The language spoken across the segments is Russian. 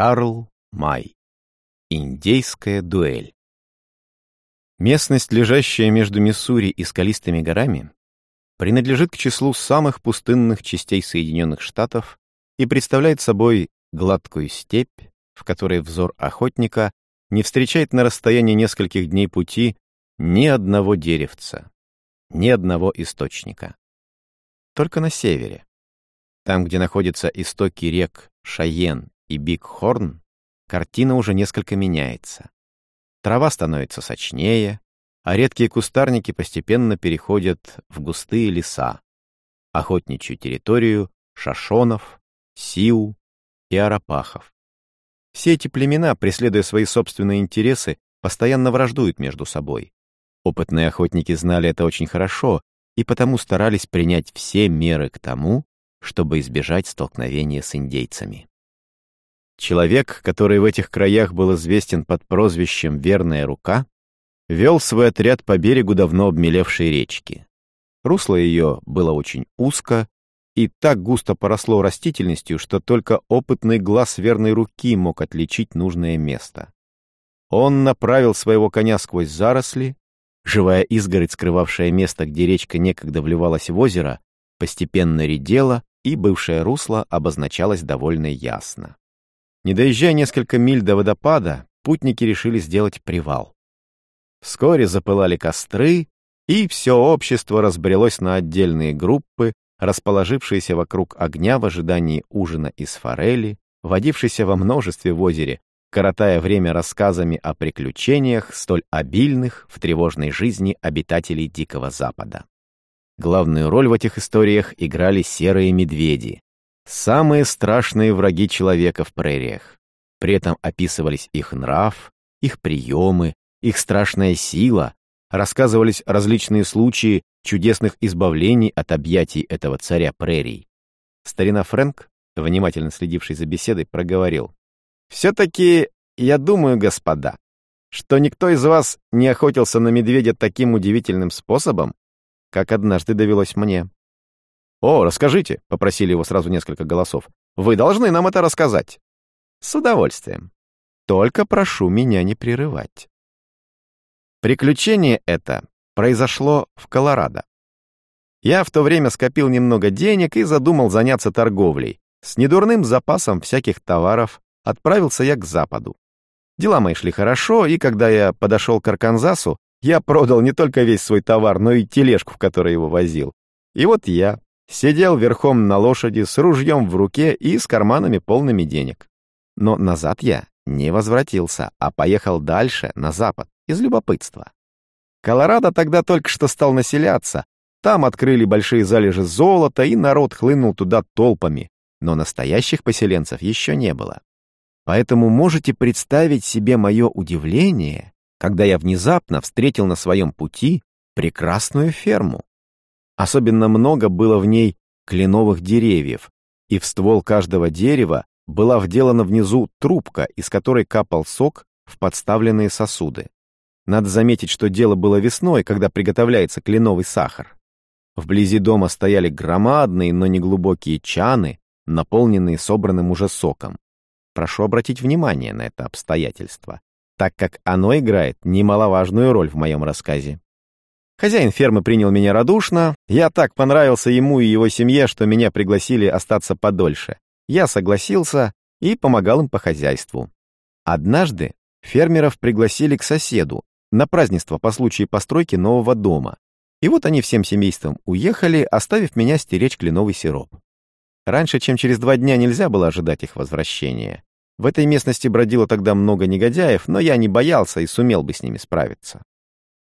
Карл Май. Индейская дуэль. Местность, лежащая между Миссури и скалистыми горами, принадлежит к числу самых пустынных частей Соединенных Штатов и представляет собой гладкую степь, в которой взор охотника не встречает на расстоянии нескольких дней пути ни одного деревца, ни одного источника. Только на севере, там, где находятся истоки рек Шайен и Биг-Хорн, картина уже несколько меняется. Трава становится сочнее, а редкие кустарники постепенно переходят в густые леса, охотничью территорию шашонов, сиу и арапахов. Все эти племена, преследуя свои собственные интересы, постоянно враждуют между собой. Опытные охотники знали это очень хорошо и потому старались принять все меры к тому, чтобы избежать столкновения с индейцами. Человек, который в этих краях был известен под прозвищем «Верная рука», вел свой отряд по берегу давно обмелевшей речки. Русло ее было очень узко и так густо поросло растительностью, что только опытный глаз верной руки мог отличить нужное место. Он направил своего коня сквозь заросли, живая изгородь, скрывавшая место, где речка некогда вливалась в озеро, постепенно редела, и бывшее русло обозначалось довольно ясно. Не доезжая несколько миль до водопада, путники решили сделать привал. Вскоре запылали костры, и все общество разбрелось на отдельные группы, расположившиеся вокруг огня в ожидании ужина из форели, водившейся во множестве в озере, коротая время рассказами о приключениях, столь обильных в тревожной жизни обитателей Дикого Запада. Главную роль в этих историях играли серые медведи, самые страшные враги человека в прериях. При этом описывались их нрав, их приемы, их страшная сила, рассказывались различные случаи чудесных избавлений от объятий этого царя прерий. Старина Фрэнк, внимательно следивший за беседой, проговорил. «Все-таки я думаю, господа, что никто из вас не охотился на медведя таким удивительным способом, как однажды довелось мне». «О, расскажите», — попросили его сразу несколько голосов. «Вы должны нам это рассказать». «С удовольствием. Только прошу меня не прерывать». Приключение это произошло в Колорадо. Я в то время скопил немного денег и задумал заняться торговлей. С недурным запасом всяких товаров отправился я к западу. Дела мои шли хорошо, и когда я подошел к Арканзасу, я продал не только весь свой товар, но и тележку, в которой его возил. И вот я сидел верхом на лошади с ружьем в руке и с карманами полными денег. Но назад я не возвратился, а поехал дальше, на запад, из любопытства. Колорадо тогда только что стал населяться. Там открыли большие залежи золота, и народ хлынул туда толпами. Но настоящих поселенцев еще не было. Поэтому можете представить себе мое удивление, когда я внезапно встретил на своем пути прекрасную ферму. Особенно много было в ней кленовых деревьев, и в ствол каждого дерева была вделана внизу трубка, из которой капал сок в подставленные сосуды. Надо заметить, что дело было весной, когда приготовляется кленовый сахар. Вблизи дома стояли громадные, но неглубокие чаны, наполненные собранным уже соком. Прошу обратить внимание на это обстоятельство, так как оно играет немаловажную роль в моем рассказе. Хозяин фермы принял меня радушно, я так понравился ему и его семье, что меня пригласили остаться подольше. Я согласился и помогал им по хозяйству. Однажды фермеров пригласили к соседу, на празднество по случаю постройки нового дома. И вот они всем семейством уехали, оставив меня стеречь кленовый сироп. Раньше, чем через два дня, нельзя было ожидать их возвращения. В этой местности бродило тогда много негодяев, но я не боялся и сумел бы с ними справиться.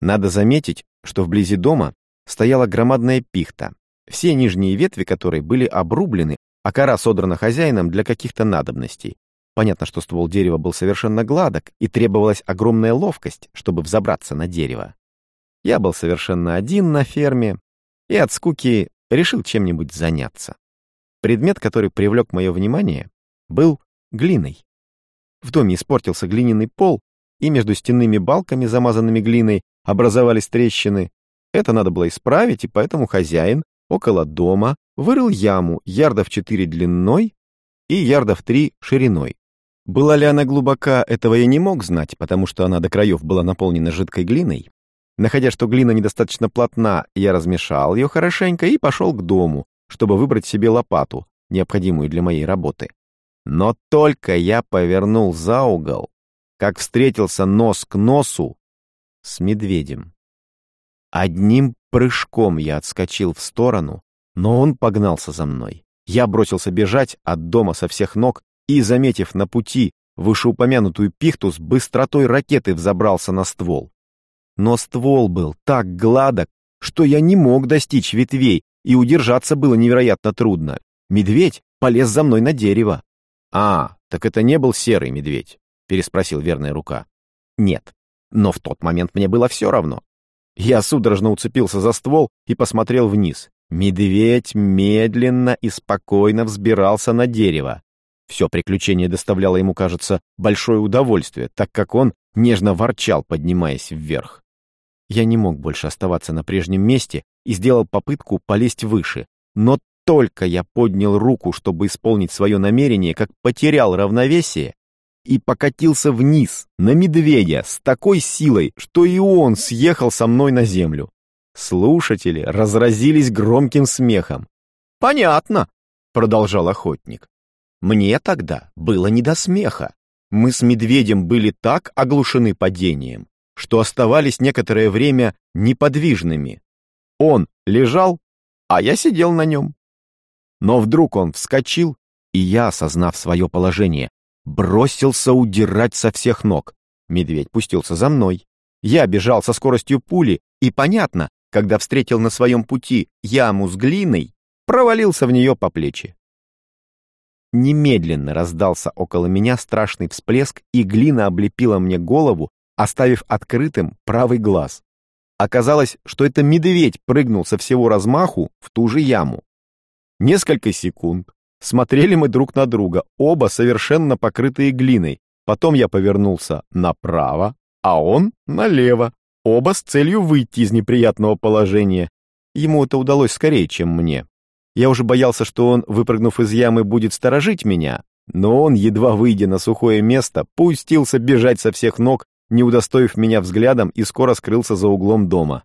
Надо заметить, что вблизи дома стояла громадная пихта, все нижние ветви которой были обрублены, а кора содрана хозяином для каких-то надобностей, Понятно, что ствол дерева был совершенно гладок, и требовалась огромная ловкость, чтобы взобраться на дерево. Я был совершенно один на ферме, и от скуки решил чем-нибудь заняться. Предмет, который привлек мое внимание, был глиной. В доме испортился глиняный пол, и между стенными балками, замазанными глиной, образовались трещины. Это надо было исправить, и поэтому хозяин около дома вырыл яму ярдов 4 длиной и ярдов 3 шириной, Была ли она глубока, этого я не мог знать, потому что она до краев была наполнена жидкой глиной. Находя, что глина недостаточно плотна, я размешал ее хорошенько и пошел к дому, чтобы выбрать себе лопату, необходимую для моей работы. Но только я повернул за угол, как встретился нос к носу с медведем. Одним прыжком я отскочил в сторону, но он погнался за мной. Я бросился бежать от дома со всех ног и, заметив на пути вышеупомянутую пихту, с быстротой ракеты взобрался на ствол. Но ствол был так гладок, что я не мог достичь ветвей, и удержаться было невероятно трудно. Медведь полез за мной на дерево. «А, так это не был серый медведь?» — переспросил верная рука. «Нет, но в тот момент мне было все равно. Я судорожно уцепился за ствол и посмотрел вниз. Медведь медленно и спокойно взбирался на дерево. Все приключение доставляло ему, кажется, большое удовольствие, так как он нежно ворчал, поднимаясь вверх. Я не мог больше оставаться на прежнем месте и сделал попытку полезть выше, но только я поднял руку, чтобы исполнить свое намерение, как потерял равновесие и покатился вниз, на медведя, с такой силой, что и он съехал со мной на землю. Слушатели разразились громким смехом. «Понятно», — продолжал охотник. «Мне тогда было не до смеха. Мы с медведем были так оглушены падением, что оставались некоторое время неподвижными. Он лежал, а я сидел на нем. Но вдруг он вскочил, и я, осознав свое положение, бросился удирать со всех ног. Медведь пустился за мной. Я бежал со скоростью пули, и, понятно, когда встретил на своем пути яму с глиной, провалился в нее по плечи. Немедленно раздался около меня страшный всплеск, и глина облепила мне голову, оставив открытым правый глаз. Оказалось, что это медведь прыгнул со всего размаху в ту же яму. Несколько секунд, Смотрели мы друг на друга, оба совершенно покрытые глиной. Потом я повернулся направо, а он налево, оба с целью выйти из неприятного положения. Ему это удалось скорее, чем мне. Я уже боялся, что он, выпрыгнув из ямы, будет сторожить меня, но он, едва выйдя на сухое место, пустился бежать со всех ног, не удостоив меня взглядом и скоро скрылся за углом дома.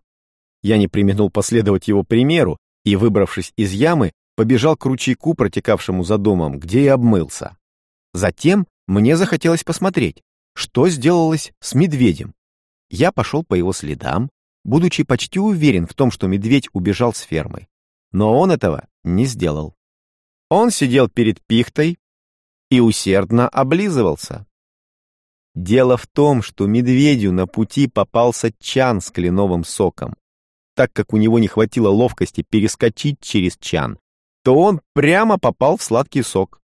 Я не применил последовать его примеру и, выбравшись из ямы, побежал к ручейку, протекавшему за домом, где и обмылся. Затем мне захотелось посмотреть, что сделалось с медведем. Я пошел по его следам, будучи почти уверен в том, что медведь убежал с фермы. Но он этого не сделал. Он сидел перед пихтой и усердно облизывался. Дело в том, что медведю на пути попался чан с кленовым соком. Так как у него не хватило ловкости перескочить через чан, то он прямо попал в сладкий сок.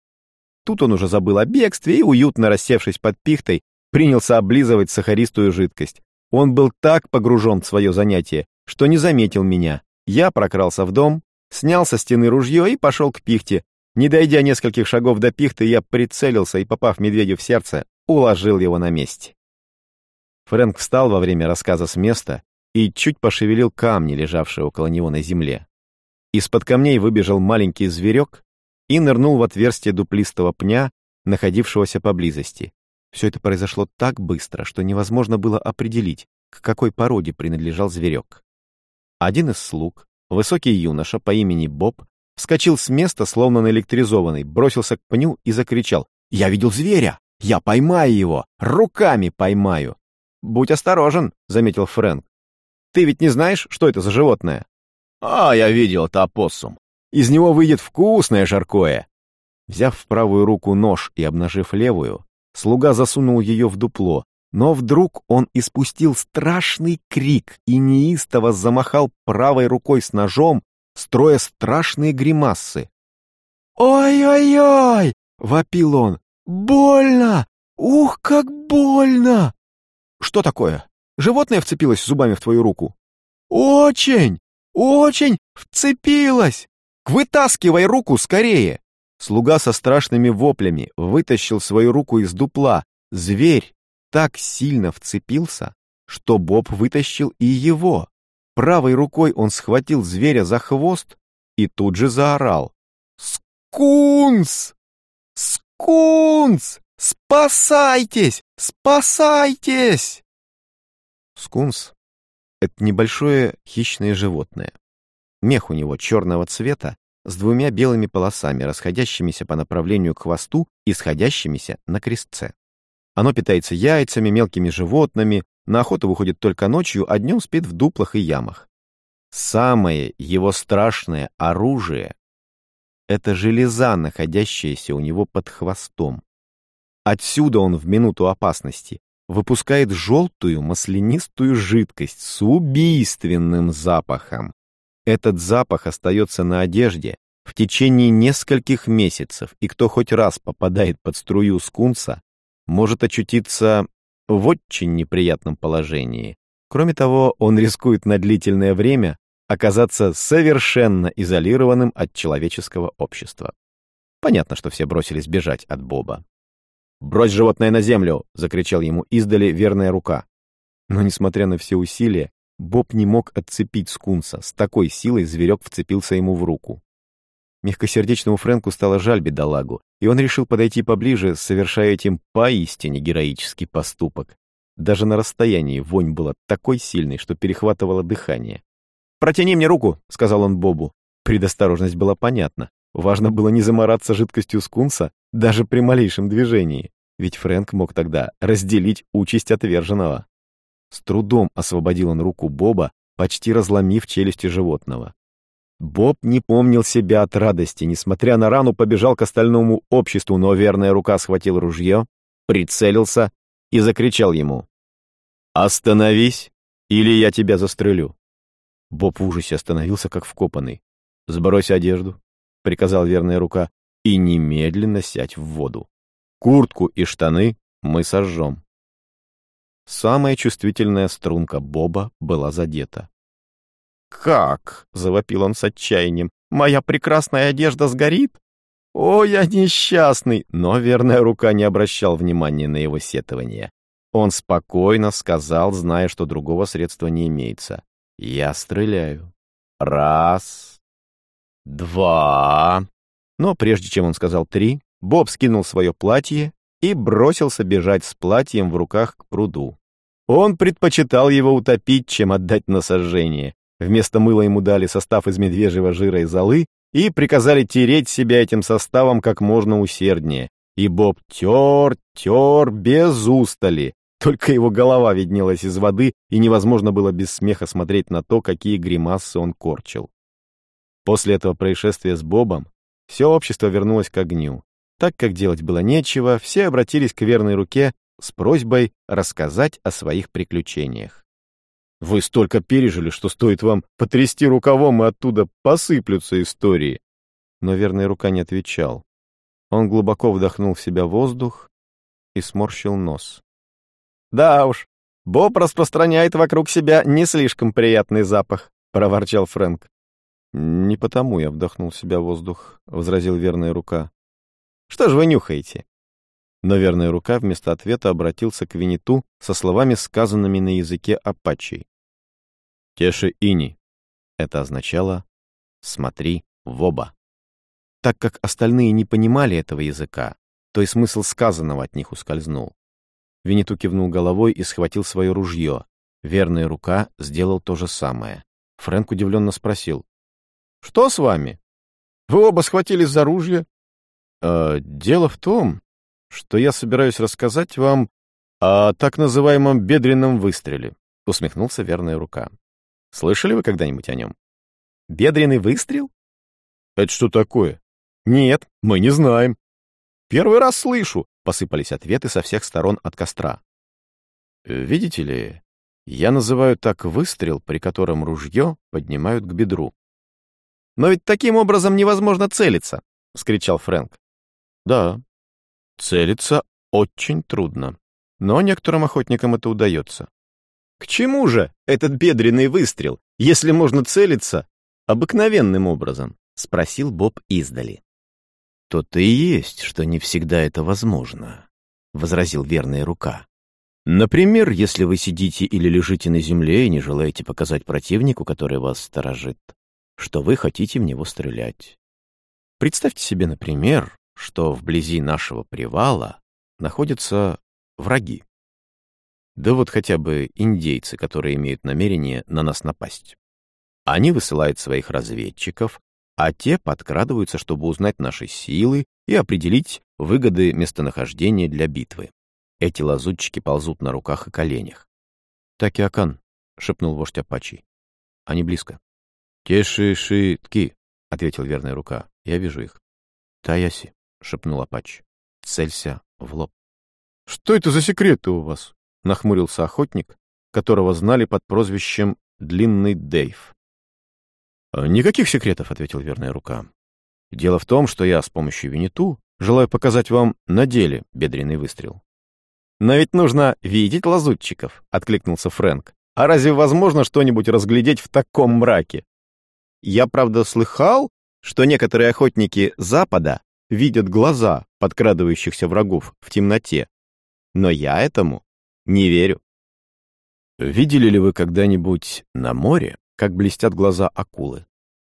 Тут он уже забыл о бегстве и, уютно рассевшись под пихтой, принялся облизывать сахаристую жидкость. Он был так погружен в свое занятие, что не заметил меня. Я прокрался в дом, снял со стены ружье и пошел к пихте. Не дойдя нескольких шагов до пихты, я прицелился и, попав медведю в сердце, уложил его на месте. Фрэнк встал во время рассказа с места и чуть пошевелил камни, лежавшие около него на земле. Из-под камней выбежал маленький зверек и нырнул в отверстие дуплистого пня, находившегося поблизости. Все это произошло так быстро, что невозможно было определить, к какой породе принадлежал зверек. Один из слуг, высокий юноша по имени Боб, вскочил с места, словно наэлектризованный, бросился к пню и закричал «Я видел зверя! Я поймаю его! Руками поймаю!» «Будь осторожен», — заметил Фрэнк. «Ты ведь не знаешь, что это за животное?» «А, я видел, это опоссум. Из него выйдет вкусное жаркое». Взяв в правую руку нож и обнажив левую, слуга засунул ее в дупло, но вдруг он испустил страшный крик и неистово замахал правой рукой с ножом, строя страшные гримассы. «Ой-ой-ой!» — вопил он. «Больно! Ух, как больно!» «Что такое? Животное вцепилось зубами в твою руку?» «Очень! «Очень вцепилась! Вытаскивай руку скорее!» Слуга со страшными воплями вытащил свою руку из дупла. Зверь так сильно вцепился, что Боб вытащил и его. Правой рукой он схватил зверя за хвост и тут же заорал. «Скунс! Скунс! «Спасайтесь! Спасайтесь!» Скунс — это небольшое хищное животное. Мех у него черного цвета с двумя белыми полосами, расходящимися по направлению к хвосту и сходящимися на крестце. Оно питается яйцами, мелкими животными, на охоту выходит только ночью, а днем спит в дуплах и ямах. Самое его страшное оружие — это железа, находящаяся у него под хвостом. Отсюда он в минуту опасности выпускает желтую маслянистую жидкость с убийственным запахом. Этот запах остается на одежде в течение нескольких месяцев, и кто хоть раз попадает под струю скунса, может очутиться в очень неприятном положении. Кроме того, он рискует на длительное время оказаться совершенно изолированным от человеческого общества. Понятно, что все бросились бежать от Боба. «Брось животное на землю!» — закричал ему издали верная рука. Но, несмотря на все усилия, Боб не мог отцепить скунса. С такой силой зверек вцепился ему в руку. Мягкосердечному Фрэнку стало жаль бедолагу, и он решил подойти поближе, совершая этим поистине героический поступок. Даже на расстоянии вонь была такой сильной, что перехватывало дыхание. «Протяни мне руку», — сказал он Бобу. Предосторожность была понятна. Важно было не замораться жидкостью скунса даже при малейшем движении, ведь Фрэнк мог тогда разделить участь отверженного. С трудом освободил он руку Боба, почти разломив челюсти животного. Боб не помнил себя от радости, несмотря на рану, побежал к остальному обществу, но верная рука схватил ружье, прицелился и закричал ему. «Остановись, или я тебя застрелю!» Боб в ужасе остановился, как вкопанный. «Сбрось одежду», — приказал верная рука, — «и немедленно сядь в воду. Куртку и штаны мы сожжем». Самая чувствительная струнка Боба была задета. «Как?» — завопил он с отчаянием. «Моя прекрасная одежда сгорит? О, я несчастный!» Но верная рука не обращал внимания на его сетование. Он спокойно сказал, зная, что другого средства не имеется. «Я стреляю. Раз, два...» Но прежде чем он сказал «три», Боб скинул свое платье и бросился бежать с платьем в руках к пруду. Он предпочитал его утопить, чем отдать на сожжение. Вместо мыла ему дали состав из медвежьего жира и золы и приказали тереть себя этим составом как можно усерднее. И Боб тер, тер без устали. Только его голова виднелась из воды, и невозможно было без смеха смотреть на то, какие гримасы он корчил. После этого происшествия с Бобом все общество вернулось к огню. Так как делать было нечего, все обратились к верной руке с просьбой рассказать о своих приключениях. Вы столько пережили, что стоит вам потрясти рукавом, и оттуда посыплются истории. Но верная рука не отвечал. Он глубоко вдохнул в себя воздух и сморщил нос. «Да уж, Боб распространяет вокруг себя не слишком приятный запах», — проворчал Фрэнк. «Не потому я вдохнул в себя воздух», — возразил верная рука. «Что же вы нюхаете?» Но верная рука вместо ответа обратился к Винету со словами, сказанными на языке апачей. «Теши ини». Это означало «смотри в оба». Так как остальные не понимали этого языка, то и смысл сказанного от них ускользнул. Винету кивнул головой и схватил свое ружье. Верная рука сделал то же самое. Фрэнк удивленно спросил. «Что с вами? Вы оба схватились за ружье?» э, «Дело в том, что я собираюсь рассказать вам о так называемом бедренном выстреле», — усмехнулся верная рука. «Слышали вы когда-нибудь о нем?» «Бедренный выстрел?» «Это что такое?» «Нет, мы не знаем». «Первый раз слышу», — посыпались ответы со всех сторон от костра. «Видите ли, я называю так выстрел, при котором ружье поднимают к бедру». «Но ведь таким образом невозможно целиться», — скричал Фрэнк. «Да, Целиться очень трудно, но некоторым охотникам это удается. К чему же этот бедренный выстрел, если можно целиться обыкновенным образом? Спросил Боб издали. То-то и есть, что не всегда это возможно, возразил верная рука. Например, если вы сидите или лежите на земле и не желаете показать противнику, который вас сторожит, что вы хотите в него стрелять. Представьте себе, например, что вблизи нашего привала находятся враги. Да вот хотя бы индейцы, которые имеют намерение на нас напасть. Они высылают своих разведчиков, а те подкрадываются, чтобы узнать наши силы и определить выгоды местонахождения для битвы. Эти лазутчики ползут на руках и коленях. «Такиакан», — шепнул вождь Апачи. «Они близко». «Теши-ши-тки», — ответил верная рука. «Я вижу их». «Таяси», — шепнул Апач. «Целься в лоб». «Что это за секреты у вас?» — нахмурился охотник, которого знали под прозвищем «Длинный Дейв». «Никаких секретов», — ответил верная рука. «Дело в том, что я с помощью Винету желаю показать вам на деле бедренный выстрел». «Но ведь нужно видеть лазутчиков», — откликнулся Фрэнк. «А разве возможно что-нибудь разглядеть в таком мраке?» «Я, правда, слыхал, что некоторые охотники Запада видят глаза подкрадывающихся врагов в темноте. Но я этому не верю». «Видели ли вы когда-нибудь на море, как блестят глаза акулы?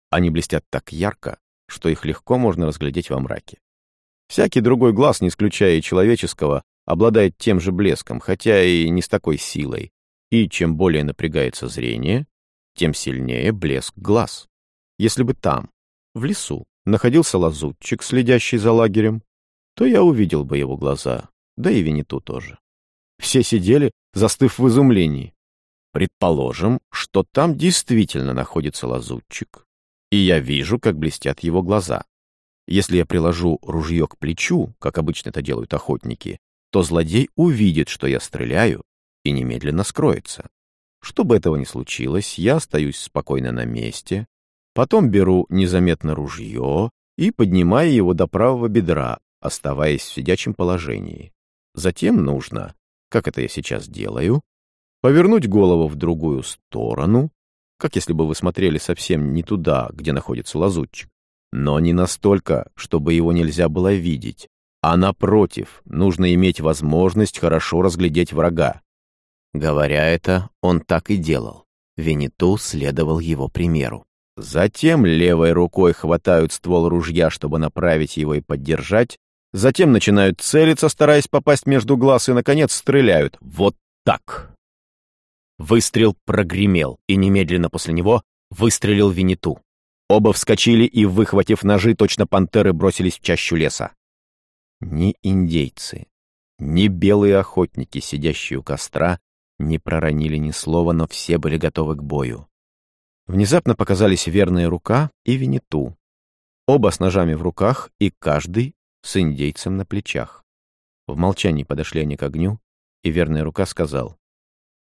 Они блестят так ярко, что их легко можно разглядеть во мраке. Всякий другой глаз, не исключая и человеческого, обладает тем же блеском, хотя и не с такой силой. И чем более напрягается зрение, тем сильнее блеск глаз. Если бы там, в лесу, находился лазутчик, следящий за лагерем, то я увидел бы его глаза, да и Винету тоже. Все сидели, застыв в изумлении. Предположим, что там действительно находится лазутчик, и я вижу, как блестят его глаза. Если я приложу ружье к плечу, как обычно это делают охотники, то злодей увидит, что я стреляю, и немедленно скроется. Чтобы этого не случилось, я остаюсь спокойно на месте, потом беру незаметно ружье и поднимаю его до правого бедра, оставаясь в сидячем положении. Затем нужно, как это я сейчас делаю, повернуть голову в другую сторону, как если бы вы смотрели совсем не туда, где находится лазутчик, но не настолько, чтобы его нельзя было видеть, а напротив, нужно иметь возможность хорошо разглядеть врага. Говоря это, он так и делал. Винету следовал его примеру. Затем левой рукой хватают ствол ружья, чтобы направить его и поддержать, затем начинают целиться, стараясь попасть между глаз, и, наконец, стреляют. Вот так. Выстрел прогремел, и немедленно после него выстрелил Винету. Оба вскочили и, выхватив ножи, точно пантеры бросились в чащу леса. Ни индейцы, ни белые охотники, сидящие у костра, не проронили ни слова, но все были готовы к бою. Внезапно показались верная рука и Винету. Оба с ножами в руках и каждый с индейцем на плечах. В молчании подошли они к огню, и верная рука сказал,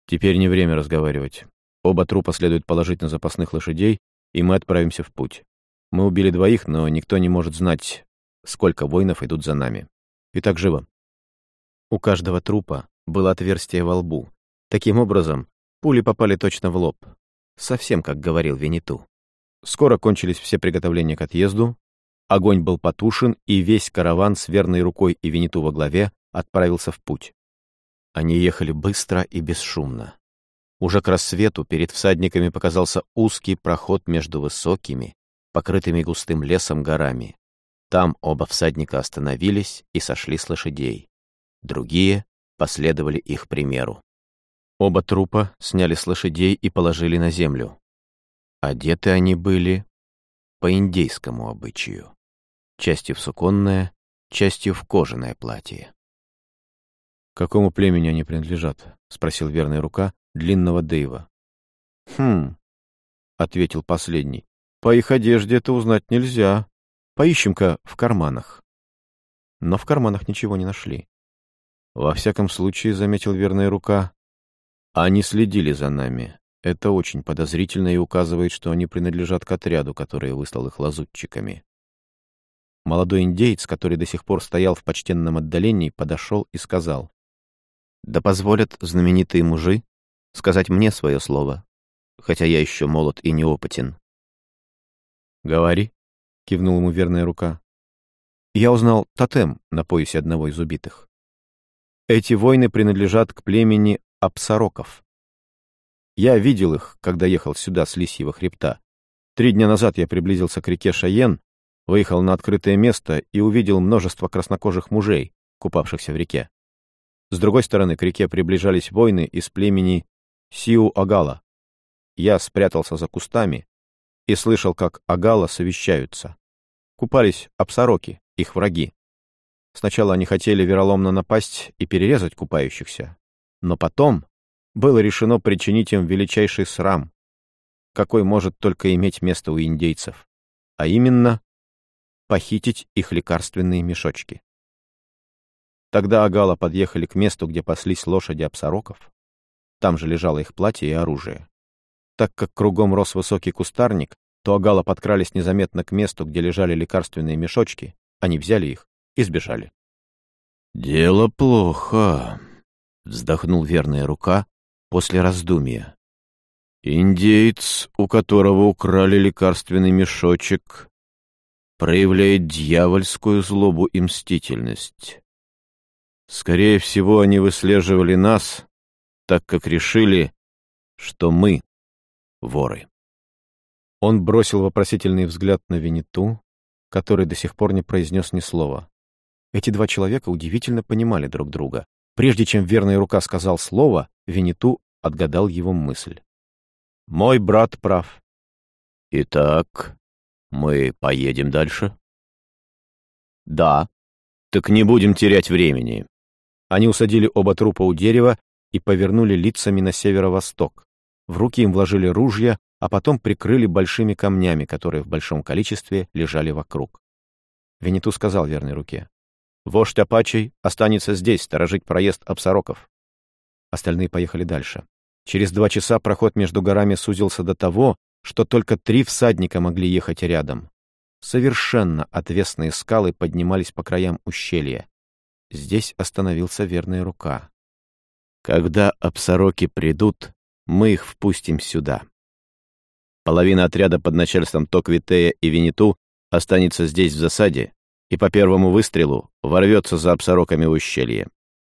«Теперь не время разговаривать. Оба трупа следует положить на запасных лошадей, и мы отправимся в путь. Мы убили двоих, но никто не может знать, сколько воинов идут за нами. Итак, живо. У каждого трупа было отверстие во лбу. Таким образом, пули попали точно в лоб. Совсем как говорил Винету. Скоро кончились все приготовления к отъезду, огонь был потушен, и весь караван с верной рукой и Винету во главе отправился в путь. Они ехали быстро и бесшумно. Уже к рассвету перед всадниками показался узкий проход между высокими, покрытыми густым лесом горами. Там оба всадника остановились и сошли с лошадей. Другие последовали их примеру. Оба трупа сняли с лошадей и положили на землю. Одеты они были по индейскому обычаю. Частью в суконное, частью в кожаное платье. «Какому племени они принадлежат?» — спросил верная рука длинного Дэйва. «Хм», — ответил последний, — «по их одежде это узнать нельзя. Поищем-ка в карманах. Но в карманах ничего не нашли. Во всяком случае, заметил верная рука, они следили за нами. Это очень подозрительно и указывает, что они принадлежат к отряду, который выслал их лазутчиками. Молодой индейец, который до сих пор стоял в почтенном отдалении, подошел и сказал, «Да позволят знаменитые мужи сказать мне свое слово, хотя я еще молод и неопытен». «Говори», кивнул ему верная рука. Я узнал тотем на поясе одного из убитых. Эти воины принадлежат к племени Апсароков. Я видел их, когда ехал сюда с Лисьего хребта. Три дня назад я приблизился к реке Шаен, выехал на открытое место и увидел множество краснокожих мужей, купавшихся в реке. С другой стороны к реке приближались воины из племени Сиу-Агала. Я спрятался за кустами и слышал, как Агала совещаются. Купались обсороки, их враги. Сначала они хотели вероломно напасть и перерезать купающихся, но потом было решено причинить им величайший срам, какой может только иметь место у индейцев, а именно похитить их лекарственные мешочки. Тогда Агала подъехали к месту, где паслись лошади обсороков. Там же лежало их платье и оружие. Так как кругом рос высокий кустарник, то Агала подкрались незаметно к месту, где лежали лекарственные мешочки, они взяли их и сбежали. «Дело плохо», — вздохнул верная рука после раздумья. «Индеец, у которого украли лекарственный мешочек, проявляет дьявольскую злобу и мстительность. Скорее всего, они выслеживали нас, так как решили, что мы воры. Он бросил вопросительный взгляд на Винету, который до сих пор не произнес ни слова. Эти два человека удивительно понимали друг друга. Прежде чем верная рука сказал слово, Винету отгадал его мысль. «Мой брат прав». «Итак, мы поедем дальше?» «Да». «Так не будем терять времени. Они усадили оба трупа у дерева и повернули лицами на северо-восток. В руки им вложили ружья, а потом прикрыли большими камнями, которые в большом количестве лежали вокруг. Венету сказал верной руке. «Вождь Апачей останется здесь, сторожить проезд обсороков». Остальные поехали дальше. Через два часа проход между горами сузился до того, что только три всадника могли ехать рядом. Совершенно отвесные скалы поднимались по краям ущелья. Здесь остановился верная рука. «Когда обсороки придут, мы их впустим сюда. Половина отряда под начальством Токвитея и Виниту останется здесь в засаде и по первому выстрелу ворвется за обсороками ущелье.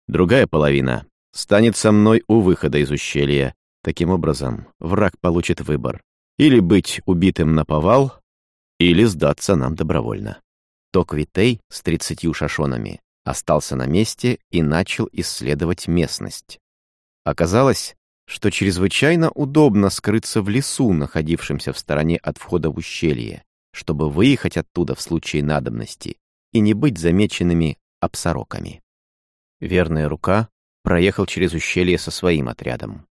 Другая половина станет со мной у выхода из ущелья. Таким образом, враг получит выбор. Или быть убитым на повал, или сдаться нам добровольно. Токвитей с тридцатью шашонами остался на месте и начал исследовать местность. Оказалось, что чрезвычайно удобно скрыться в лесу, находившемся в стороне от входа в ущелье, чтобы выехать оттуда в случае надобности и не быть замеченными обсороками. Верная рука проехал через ущелье со своим отрядом.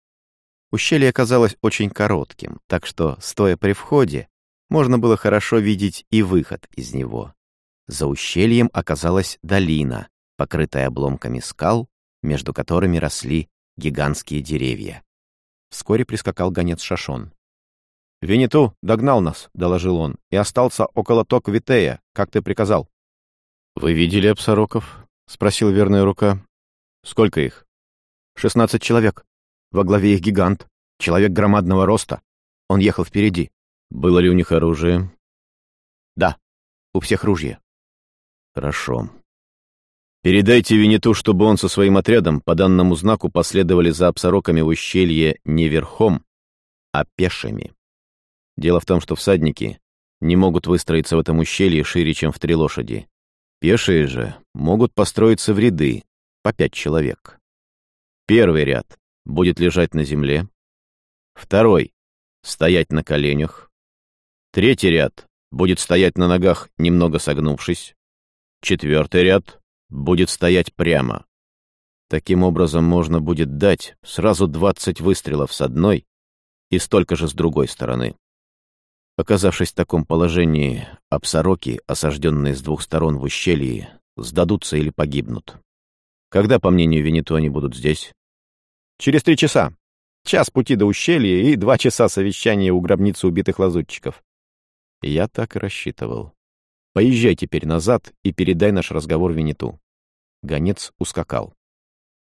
Ущелье оказалось очень коротким, так что, стоя при входе, можно было хорошо видеть и выход из него. За ущельем оказалась долина, покрытая обломками скал, между которыми росли гигантские деревья. Вскоре прискакал гонец Шашон. «Винету догнал нас», — доложил он, — «и остался около Ток-Витея, как ты приказал». «Вы видели обсороков?» — спросил верная рука. «Сколько их?» «Шестнадцать человек. Во главе их гигант, человек громадного роста. Он ехал впереди». «Было ли у них оружие?» «Да, у всех ружья». Хорошо. Передайте Винету, чтобы он со своим отрядом по данному знаку последовали за обсороками в ущелье не верхом, а пешими. Дело в том, что всадники не могут выстроиться в этом ущелье шире, чем в три лошади. Пешие же могут построиться в ряды, по пять человек. Первый ряд будет лежать на земле, второй — стоять на коленях, третий ряд будет стоять на ногах, немного согнувшись, Четвертый ряд будет стоять прямо. Таким образом, можно будет дать сразу 20 выстрелов с одной и столько же с другой стороны. Оказавшись в таком положении, обсороки, осажденные с двух сторон в ущелье, сдадутся или погибнут. Когда, по мнению Венету, они будут здесь? Через три часа. Час пути до ущелья и два часа совещания у гробницы убитых лазутчиков. Я так и рассчитывал. Поезжай теперь назад и передай наш разговор Винету». Гонец ускакал.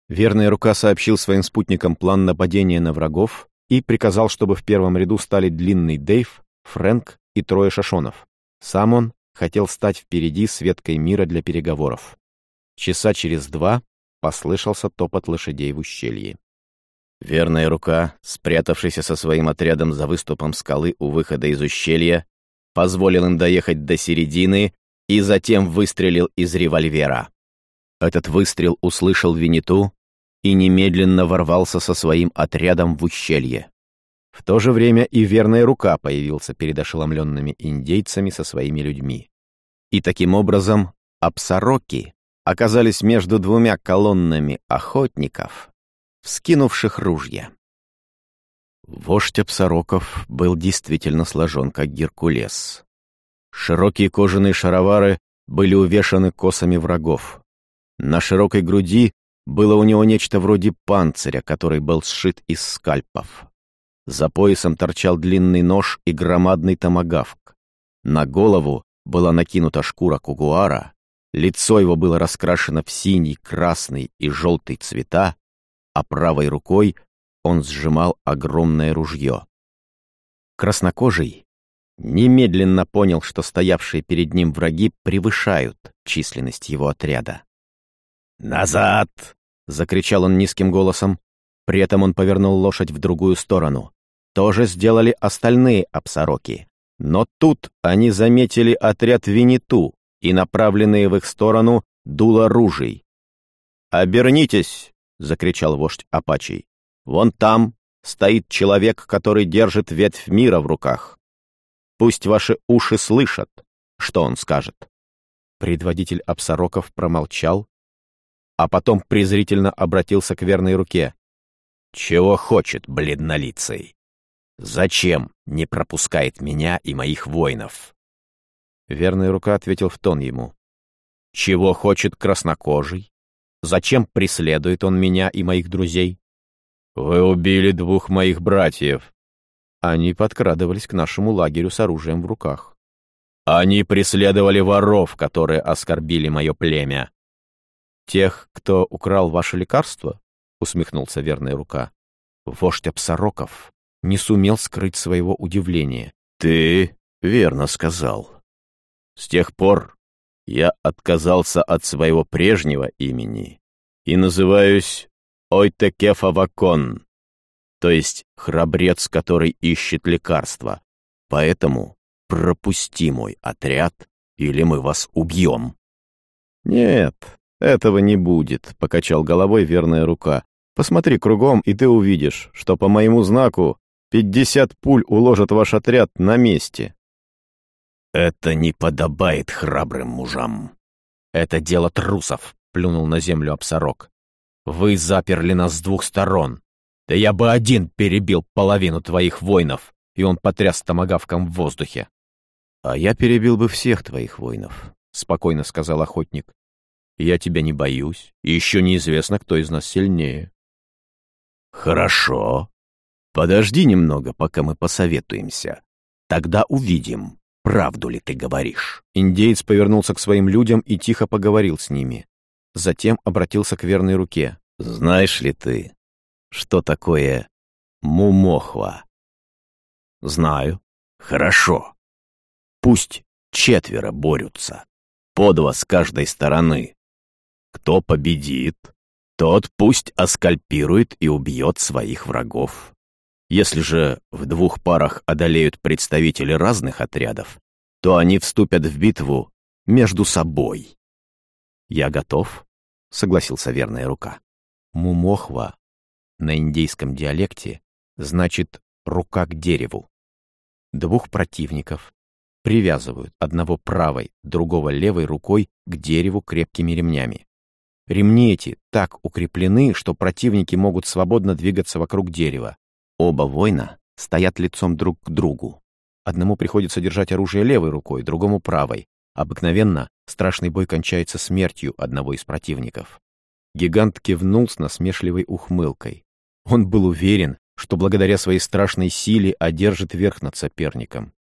Верная рука сообщил своим спутникам план нападения на врагов и приказал, чтобы в первом ряду стали длинный Дейв, Фрэнк и трое шашонов. Сам он хотел стать впереди с веткой мира для переговоров. Часа через два послышался топот лошадей в ущелье. Верная рука, спрятавшийся со своим отрядом за выступом скалы у выхода из ущелья, позволил им доехать до середины и затем выстрелил из револьвера. Этот выстрел услышал Винету и немедленно ворвался со своим отрядом в ущелье. В то же время и верная рука появился перед ошеломленными индейцами со своими людьми. И таким образом абсароки оказались между двумя колоннами охотников, вскинувших ружья. Вождь абсароков был действительно сложен, как Геркулес. Широкие кожаные шаровары были увешаны косами врагов. На широкой груди было у него нечто вроде панциря, который был сшит из скальпов. За поясом торчал длинный нож и громадный томагавк. На голову была накинута шкура кугуара, лицо его было раскрашено в синий, красный и желтый цвета, а правой рукой он сжимал огромное ружье. Краснокожий немедленно понял, что стоявшие перед ним враги превышают численность его отряда. «Назад!» — закричал он низким голосом. При этом он повернул лошадь в другую сторону. То же сделали остальные абсароки. Но тут они заметили отряд Виниту и направленные в их сторону дуло ружей. «Обернитесь!» — закричал вождь Апачей. «Вон там стоит человек, который держит ветвь мира в руках. Пусть ваши уши слышат, что он скажет». Предводитель Абсароков промолчал, а потом презрительно обратился к верной руке. «Чего хочет, бледнолицый? Зачем не пропускает меня и моих воинов?» Верная рука ответил в тон ему. «Чего хочет краснокожий? Зачем преследует он меня и моих друзей?» «Вы убили двух моих братьев», они подкрадывались к нашему лагерю с оружием в руках. Они преследовали воров, которые оскорбили мое племя. Тех, кто украл ваше лекарство? Усмехнулся верная рука. Вождь Апсароков не сумел скрыть своего удивления. Ты верно сказал. С тех пор я отказался от своего прежнего имени и называюсь Ойтекефавакон, то есть храбрец, который ищет лекарства. Поэтому пропусти мой отряд, или мы вас убьем». «Нет, этого не будет», — покачал головой верная рука. «Посмотри кругом, и ты увидишь, что по моему знаку пятьдесят пуль уложат ваш отряд на месте». «Это не подобает храбрым мужам. Это дело трусов», — плюнул на землю обсорок. «Вы заперли нас с двух сторон. Да я бы один перебил половину твоих воинов, и он потряс томагавком в воздухе. А я перебил бы всех твоих воинов, спокойно сказал охотник. Я тебя не боюсь, и еще неизвестно, кто из нас сильнее. Хорошо. Подожди немного, пока мы посоветуемся. Тогда увидим, правду ли ты говоришь. Индеец повернулся к своим людям и тихо поговорил с ними. Затем обратился к верной руке. Знаешь ли ты, что такое мумохва? Знаю. Хорошо. Пусть четверо борются. По два с каждой стороны. Кто победит, тот пусть оскальпирует и убьет своих врагов. Если же в двух парах одолеют представители разных отрядов, то они вступят в битву между собой. «Я готов», — согласился верная рука. Мумохва на индейском диалекте значит «рука к дереву». Двух противников привязывают одного правой, другого левой рукой к дереву крепкими ремнями. Ремни эти так укреплены, что противники могут свободно двигаться вокруг дерева. Оба воина стоят лицом друг к другу. Одному приходится держать оружие левой рукой, другому правой. Обыкновенно страшный бой кончается смертью одного из противников. Гигант кивнул с насмешливой ухмылкой. Он был уверен, что благодаря своей страшной силе одержит верх над соперником.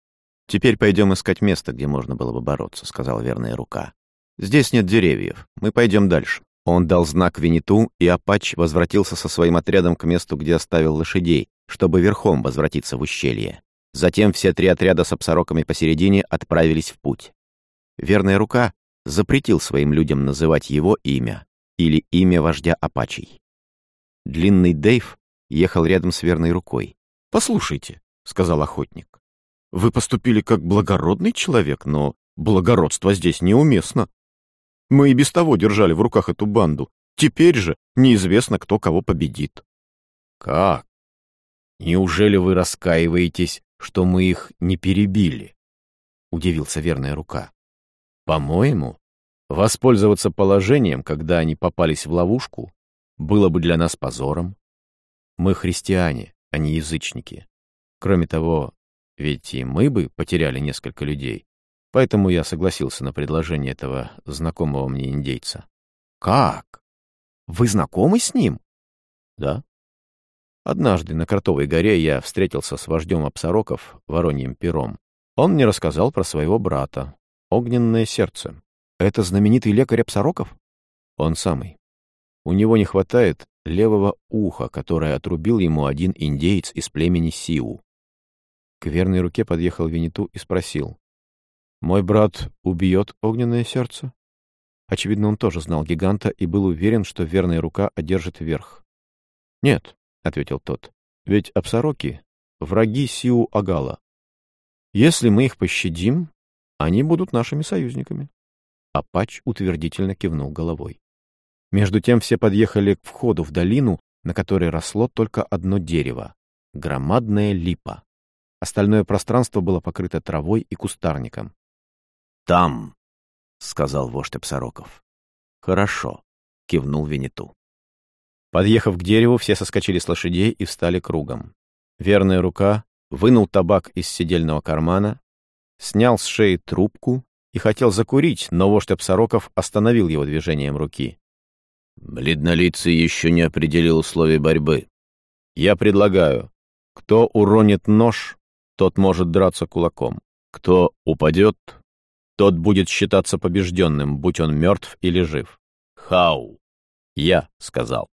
«Теперь пойдем искать место, где можно было бы бороться», — сказала верная рука. «Здесь нет деревьев. Мы пойдем дальше». Он дал знак Винету, и Апач возвратился со своим отрядом к месту, где оставил лошадей, чтобы верхом возвратиться в ущелье. Затем все три отряда с обсороками посередине отправились в путь. Верная рука запретил своим людям называть его имя или имя вождя Апачей. Длинный Дейв ехал рядом с верной рукой. «Послушайте», — сказал охотник, — «вы поступили как благородный человек, но благородство здесь неуместно. Мы и без того держали в руках эту банду. Теперь же неизвестно, кто кого победит. Как? Неужели вы раскаиваетесь, что мы их не перебили? Удивился верная рука. По-моему, воспользоваться положением, когда они попались в ловушку, было бы для нас позором. Мы христиане, а не язычники. Кроме того, ведь и мы бы потеряли несколько людей. Поэтому я согласился на предложение этого знакомого мне индейца. Как? Вы знакомы с ним? Да. Однажды на Кротовой горе я встретился с вождем обсороков, Вороньим Пером. Он мне рассказал про своего брата, Огненное сердце. Это знаменитый лекарь обсороков? Он самый. У него не хватает левого уха, которое отрубил ему один индеец из племени Сиу. К верной руке подъехал Винету и спросил. «Мой брат убьет огненное сердце?» Очевидно, он тоже знал гиганта и был уверен, что верная рука одержит верх. «Нет», — ответил тот, — «ведь обсороки — враги Сиу-Агала. Если мы их пощадим, они будут нашими союзниками». Апач утвердительно кивнул головой. Между тем все подъехали к входу в долину, на которой росло только одно дерево — громадная липа. Остальное пространство было покрыто травой и кустарником. «Там», — сказал вождь Обсороков. «Хорошо», — кивнул Винету. Подъехав к дереву, все соскочили с лошадей и встали кругом. Верная рука вынул табак из седельного кармана, снял с шеи трубку и хотел закурить, но вождь Обсороков остановил его движением руки. «Бледнолицый еще не определил условий борьбы. Я предлагаю, кто уронит нож, тот может драться кулаком. Кто упадет, тот будет считаться побежденным, будь он мертв или жив. Хау! Я сказал.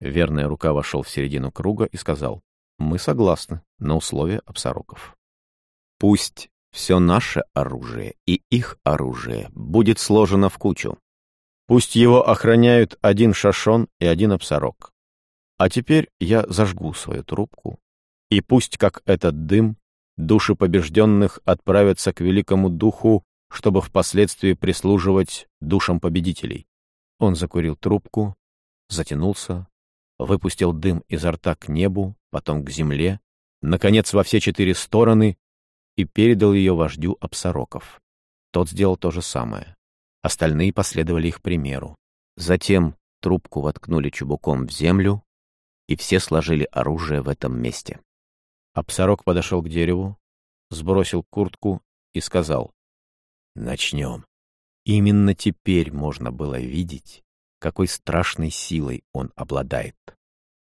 Верная рука вошел в середину круга и сказал, мы согласны на условия обсороков. Пусть все наше оружие и их оружие будет сложено в кучу. Пусть его охраняют один шашон и один обсорок. А теперь я зажгу свою трубку, и пусть, как этот дым, души побежденных отправятся к великому духу, чтобы впоследствии прислуживать душам победителей. Он закурил трубку, затянулся, выпустил дым изо рта к небу, потом к земле, наконец во все четыре стороны и передал ее вождю обсороков. Тот сделал то же самое. Остальные последовали их примеру. Затем трубку воткнули чубуком в землю, и все сложили оружие в этом месте. Обсорок подошел к дереву, сбросил куртку и сказал «Начнем». Именно теперь можно было видеть, какой страшной силой он обладает.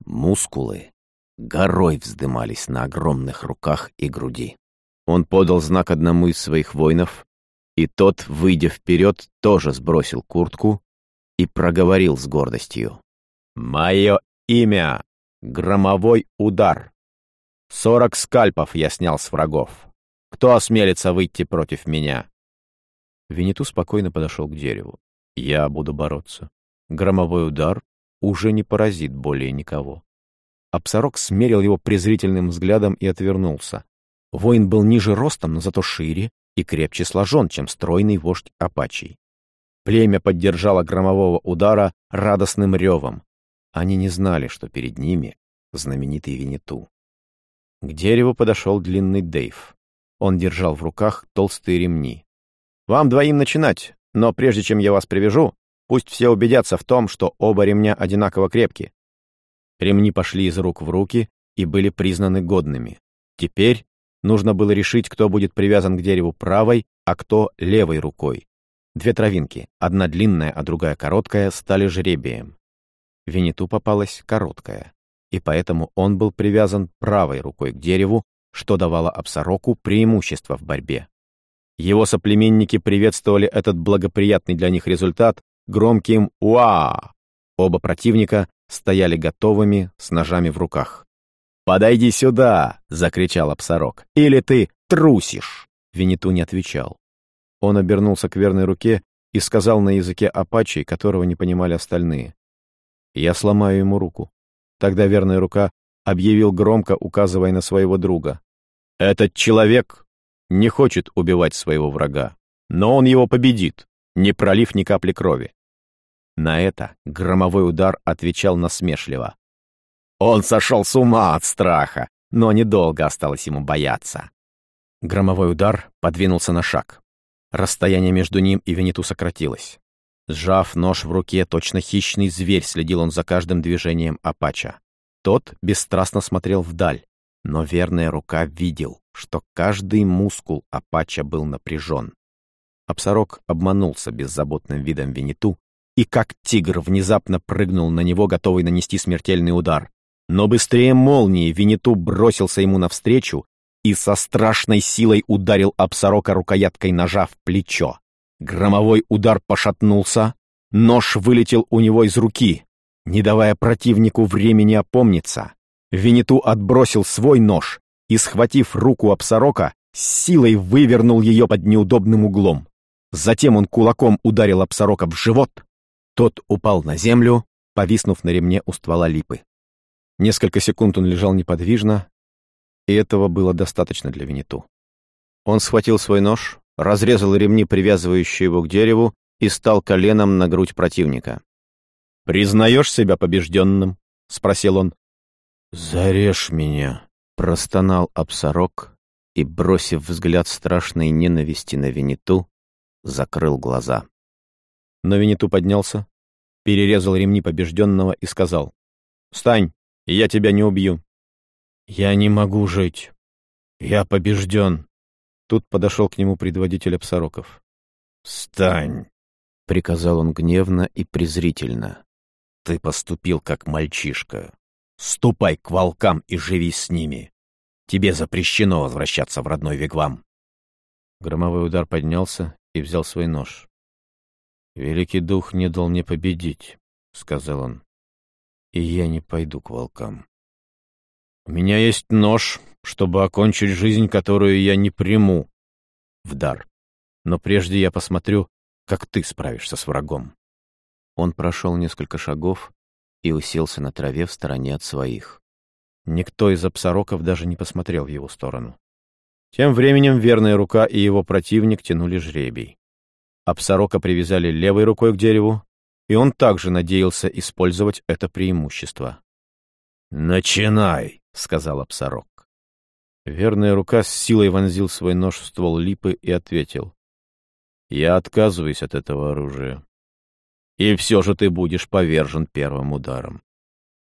Мускулы горой вздымались на огромных руках и груди. Он подал знак одному из своих воинов, и тот, выйдя вперед, тоже сбросил куртку и проговорил с гордостью. «Мое имя — Громовой удар. Сорок скальпов я снял с врагов. Кто осмелится выйти против меня?» Винету спокойно подошел к дереву. «Я буду бороться. Громовой удар уже не поразит более никого». Апсарок смерил его презрительным взглядом и отвернулся. Воин был ниже ростом, но зато шире и крепче сложен, чем стройный вождь апачей. Племя поддержало громового удара радостным ревом. Они не знали, что перед ними знаменитый Винету. К дереву подошел длинный Дейв. Он держал в руках толстые ремни. «Вам двоим начинать, но прежде чем я вас привяжу, пусть все убедятся в том, что оба ремня одинаково крепки». Ремни пошли из рук в руки и были признаны годными. Теперь Нужно было решить, кто будет привязан к дереву правой, а кто левой рукой. Две травинки, одна длинная, а другая короткая, стали жребием. Винету попалась короткая, и поэтому он был привязан правой рукой к дереву, что давало Абсароку преимущество в борьбе. Его соплеменники приветствовали этот благоприятный для них результат громким «Уа!». Оба противника стояли готовыми с ножами в руках. «Подойди сюда!» — закричал Апсарок. «Или ты трусишь!» Винету не отвечал. Он обернулся к верной руке и сказал на языке апачей, которого не понимали остальные. «Я сломаю ему руку». Тогда верная рука объявил громко, указывая на своего друга. «Этот человек не хочет убивать своего врага, но он его победит. не пролив ни капли крови. На это громовой удар отвечал насмешливо. Он сошел с ума от страха, но недолго осталось ему бояться. Громовой удар подвинулся на шаг. Расстояние между ним и Венету сократилось. Сжав нож в руке, точно хищный зверь, следил он за каждым движением Апача. Тот бесстрастно смотрел вдаль, но верная рука видел, что каждый мускул Апача был напряжен. Апсарок обманулся беззаботным видом Винету и как тигр внезапно прыгнул на него, готовый нанести смертельный удар. Но быстрее молнии Винету бросился ему навстречу и со страшной силой ударил Апсарока рукояткой ножа в плечо. Громовой удар пошатнулся, нож вылетел у него из руки, не давая противнику времени опомниться. Винету отбросил свой нож и, схватив руку Апсарока, с силой вывернул ее под неудобным углом. Затем он кулаком ударил Апсарока в живот. Тот упал на землю, повиснув на ремне у ствола липы. Несколько секунд он лежал неподвижно, и этого было достаточно для Винету. Он схватил свой нож, разрезал ремни, привязывающие его к дереву, и стал коленом на грудь противника. «Признаешь себя побежденным?» — спросил он. «Зарежь меня», — простонал Апсарок и, бросив взгляд страшной ненависти на Винету, закрыл глаза. Но Винету поднялся, перерезал ремни побежденного и сказал, «Встань, и я тебя не убью». «Я не могу жить. Я побежден». Тут подошел к нему предводитель Апсароков. «Встань!» — приказал он гневно и презрительно. «Ты поступил как мальчишка. Ступай к волкам и живи с ними. Тебе запрещено возвращаться в родной вигвам. Громовой удар поднялся и взял свой нож. «Великий дух не дал мне победить», — сказал он. «И я не пойду к волкам. У меня есть нож, чтобы окончить жизнь, которую я не приму в дар. Но прежде я посмотрю, как ты справишься с врагом». Он прошел несколько шагов и уселся на траве в стороне от своих. Никто из обсороков даже не посмотрел в его сторону. Тем временем верная рука и его противник тянули жребий. Обсорока привязали левой рукой к дереву, и он также надеялся использовать это преимущество. «Начинай!» — сказал Обсорок. Верная рука с силой вонзил свой нож в ствол липы и ответил. «Я отказываюсь от этого оружия. И все же ты будешь повержен первым ударом.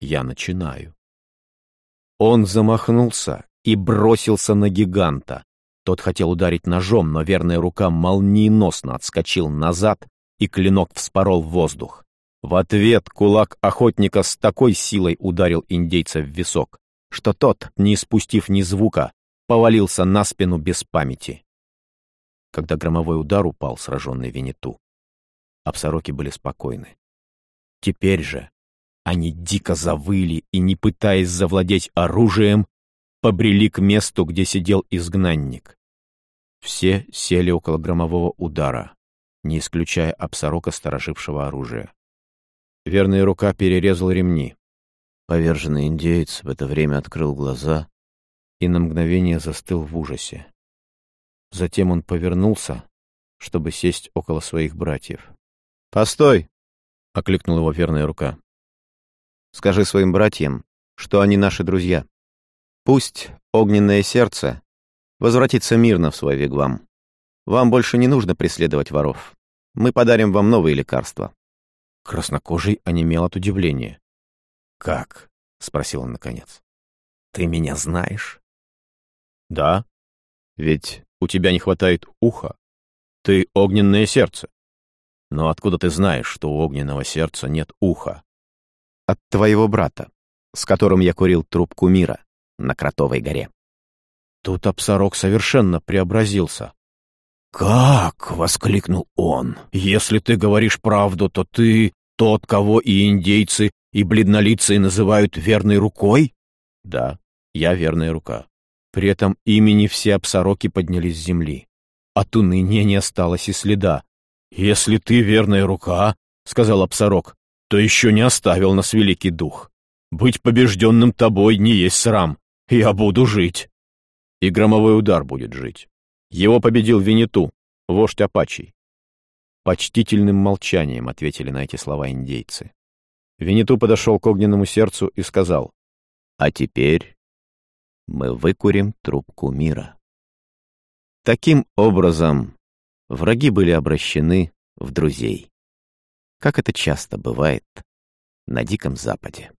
Я начинаю. Он замахнулся и бросился на гиганта. Тот хотел ударить ножом, но верная рука молниеносно отскочил назад, и клинок вспорол воздух. В ответ кулак охотника с такой силой ударил индейца в висок, что тот, не спустив ни звука, повалился на спину без памяти. Когда громовой удар упал, сраженный Винету, Обсороки были спокойны. Теперь же они дико завыли и, не пытаясь завладеть оружием, побрели к месту, где сидел изгнанник. Все сели около громового удара, не исключая обсорока, сторожившего оружие. Верная рука перерезал ремни. Поверженный индеец в это время открыл глаза и на мгновение застыл в ужасе. Затем он повернулся, чтобы сесть около своих братьев. «Постой!» — окликнула его верная рука. «Скажи своим братьям, что они наши друзья. Пусть огненное сердце возвратится мирно в свой вигвам. Вам больше не нужно преследовать воров. Мы подарим вам новые лекарства». Краснокожий онемел от удивления. «Как?» — спросил он наконец. «Ты меня знаешь?» «Да. Ведь у тебя не хватает уха. Ты огненное сердце. Но откуда ты знаешь, что у огненного сердца нет уха? От твоего брата, с которым я курил трубку мира на Кротовой горе. Тут Апсарок совершенно преобразился. «Как?» — воскликнул он. «Если ты говоришь правду, то ты тот, кого и индейцы, и бледнолицые называют верной рукой?» «Да, я верная рука». При этом имени все Апсароки поднялись с земли. От уныния не осталось и следа. «Если ты верная рука, — сказал Апсарок, — то еще не оставил нас великий дух. Быть побежденным тобой не есть срам. Я буду жить». И громовой удар будет жить. Его победил Винету, вождь Апачий. Почтительным молчанием ответили на эти слова индейцы. Винету подошел к огненному сердцу и сказал, «А теперь мы выкурим трубку мира». Таким образом, враги были обращены в друзей, как это часто бывает на Диком Западе.